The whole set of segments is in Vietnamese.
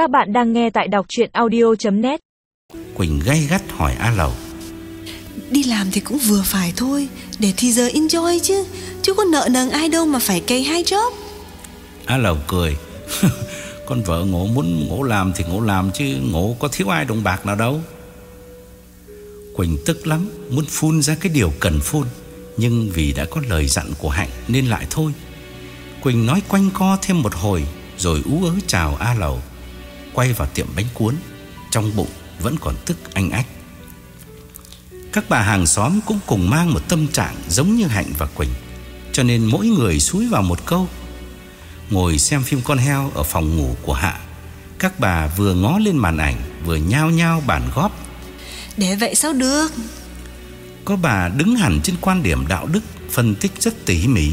Các bạn đang nghe tại đọc chuyện audio.net Quỳnh gay gắt hỏi A Lầu. Đi làm thì cũng vừa phải thôi Để thì giờ enjoy chứ. Chứ có nợ nần ai đâu mà phải cây hai job. A Lầu cười. Con vợ ngộ muốn ngộ làm thì ngộ làm chứ ngộ có thiếu ai đồng bạc nào đâu. Quỳnh tức lắm Muốn phun ra cái điều cần phun. Nhưng vì đã có lời dặn của Hạnh Nên lại thôi. Quỳnh nói quanh co thêm một hồi Rồi ú ớ chào A Lầu Quay vào tiệm bánh cuốn Trong bụng vẫn còn tức anh ách. Các bà hàng xóm cũng cùng mang một tâm trạng Giống như Hạnh và Quỳnh Cho nên mỗi người xúi vào một câu. Ngồi xem phim con heo Ở phòng ngủ của Hạ Các bà vừa ngó lên màn ảnh Vừa nhao nhao bàn góp. Để vậy sao được? Có bà đứng hẳn trên quan điểm đạo đức Phân tích rất tỉ mỉ.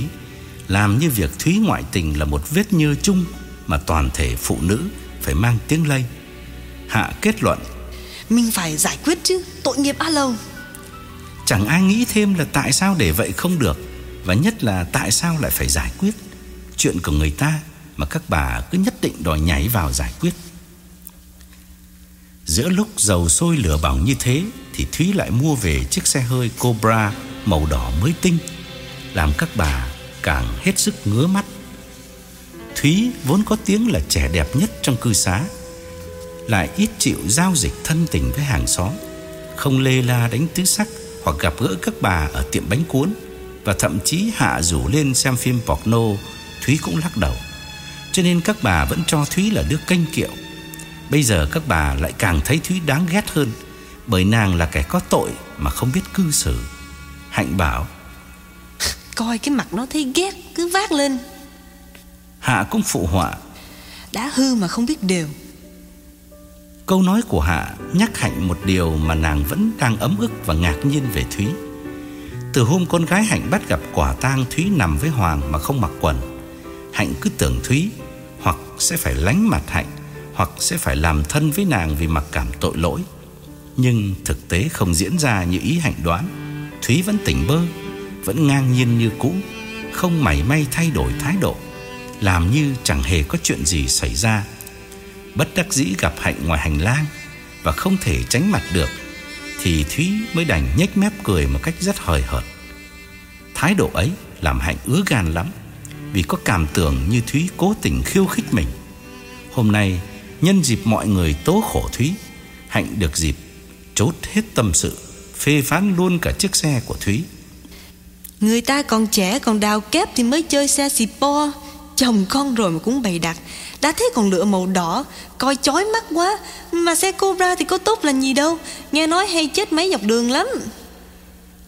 Làm như việc Thúy ngoại tình là một vết nhơ chung Mà toàn thể phụ nữ Phải mang tiếng lây. Hạ kết luận. Mình phải giải quyết chứ Tội nghiệp A Lầu Chẳng ai nghĩ thêm là tại sao để vậy không được Và nhất là tại sao lại phải giải quyết. Chuyện của người ta Mà các bà cứ nhất định đòi nhảy vào giải quyết. Giữa lúc dầu sôi lửa bỏng như thế Thì Thúy lại mua về chiếc xe hơi Cobra Màu đỏ mới tinh Làm các bà càng hết sức ngứa mắt Thúy vốn có tiếng là trẻ đẹp nhất trong cư xá, Lại ít chịu giao dịch thân tình với hàng xóm, Không lê la đánh tứ sắc Hoặc gặp gỡ các bà ở tiệm bánh cuốn Và thậm chí hạ rủ lên xem phim porno Thúy cũng lắc đầu. Cho nên các bà vẫn cho Thúy là đứa canh kiệu. Bây giờ các bà lại càng thấy Thúy đáng ghét hơn, Bởi nàng là kẻ có tội Mà không biết cư xử. Hạnh bảo, Coi cái mặt nó thấy ghét, Cứ vác lên. Hạ cũng phụ họa Đã hư mà không biết đều Câu nói của Hạ nhắc Hạnh một điều mà nàng vẫn đang ấm ức và ngạc nhiên về Thúy. Từ hôm con gái Hạnh bắt gặp quả tang Thúy nằm với Hoàng mà không mặc quần, Hạnh cứ tưởng Thúy hoặc sẽ phải lánh mặt Hạnh, hoặc sẽ phải làm thân với nàng vì mặc cảm tội lỗi. Nhưng thực tế không diễn ra như ý Hạnh đoán. Thúy vẫn tỉnh bơ, vẫn ngang nhiên như cũ, không mảy may thay đổi thái độ, làm như chẳng hề có chuyện gì xảy ra. Bất đắc dĩ gặp Hạnh ngoài hành lang Và không thể tránh mặt được, Thì Thúy mới đành nhếch mép cười một cách rất hời hợt. Thái độ ấy làm Hạnh ứa gan lắm, Vì có cảm tưởng như Thúy cố tình khiêu khích mình. Hôm nay, nhân dịp mọi người tố khổ Thúy, Hạnh được dịp chốt hết tâm sự, Phê phán luôn cả chiếc xe của Thúy. Người ta còn trẻ còn đào kép Thì mới chơi xe xì po Chồng con rồi mà cũng bày đặt. Đã thế còn lựa màu đỏ Coi chói mắt quá. Mà xe Cobra thì có tốt là gì đâu. Nghe nói hay chết máy dọc đường lắm.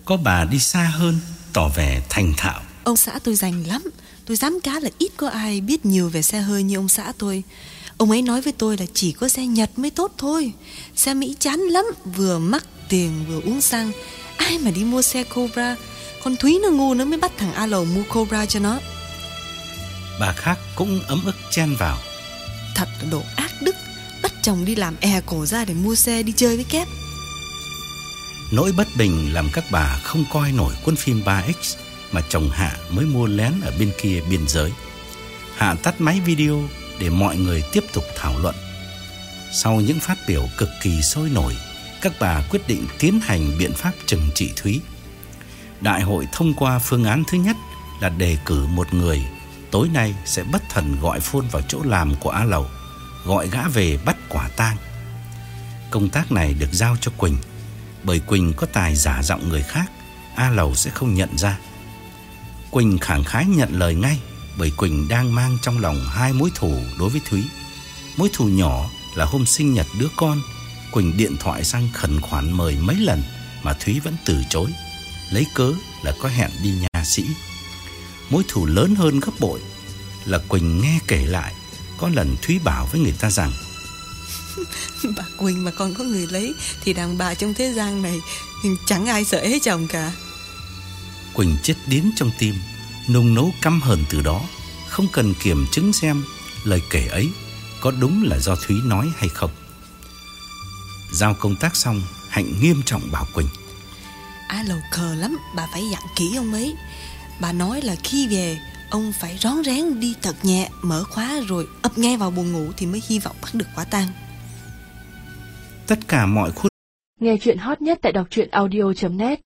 Có bà đi xa hơn Tỏ vẻ thành thạo. Ông xã tôi rành lắm. Tôi dám cá là ít có ai biết nhiều về xe hơi như ông xã tôi. Ông ấy nói với tôi là chỉ có xe Nhật mới tốt thôi. Xe Mỹ chán lắm Vừa mắc tiền vừa uống xăng. Ai mà đi mua xe Cobra? Con Thúy nó ngu nó mới bắt thằng A Lầu mua Cobra cho nó Bà khác cũng ấm ức chen vào Thật là đồ ác đức Bắt chồng đi làm è cổ ra để mua xe đi chơi với kép Nỗi bất bình làm các bà không coi nổi cuốn phim 3X mà chồng Hạ mới mua lén ở bên kia biên giới. Hạ tắt máy video để mọi người tiếp tục thảo luận. Sau những phát biểu cực kỳ sôi nổi, các bà quyết định tiến hành biện pháp trừng trị Thúy. Đại hội thông qua phương án thứ nhất là đề cử một người tối nay sẽ bất thần gọi phun vào chỗ làm của A Lầu, gọi gã về bắt quả tang. Công tác này được giao cho Quỳnh, bởi Quỳnh có tài giả giọng người khác, A Lầu sẽ không nhận ra. Quỳnh khẳng khái nhận lời ngay, bởi Quỳnh đang mang trong lòng hai mối thù đối với Thúy. Mối thù nhỏ là hôm sinh nhật đứa con, Quỳnh điện thoại sang khẩn khoản mời mấy lần mà Thúy vẫn từ chối, lấy cớ là có hẹn đi nhà sĩ. Mối thù lớn hơn gấp bội. Là Quỳnh nghe kể lại có lần Thúy bảo với người ta rằng Bà Quỳnh mà còn có người lấy Thì đàn bà trong thế gian này Chẳng ai sợ hết chồng cả. Quỳnh chết điến trong tim Nung nấu căm hờn từ đó Không cần kiểm chứng xem Lời kể ấy có đúng là do Thúy nói hay không. Giao công tác xong Hạnh nghiêm trọng bảo Quỳnh Á lầu khờ lắm Bà phải dặn kỹ ông ấy Bà nói là khi về Ông phải rón rén đi thật nhẹ Mở khóa rồi ập ngay vào buồng ngủ Thì mới hy vọng bắt được quả tang. Tất cả mọi khuôn Nghe chuyện hot nhất tại đọc truyện audio.net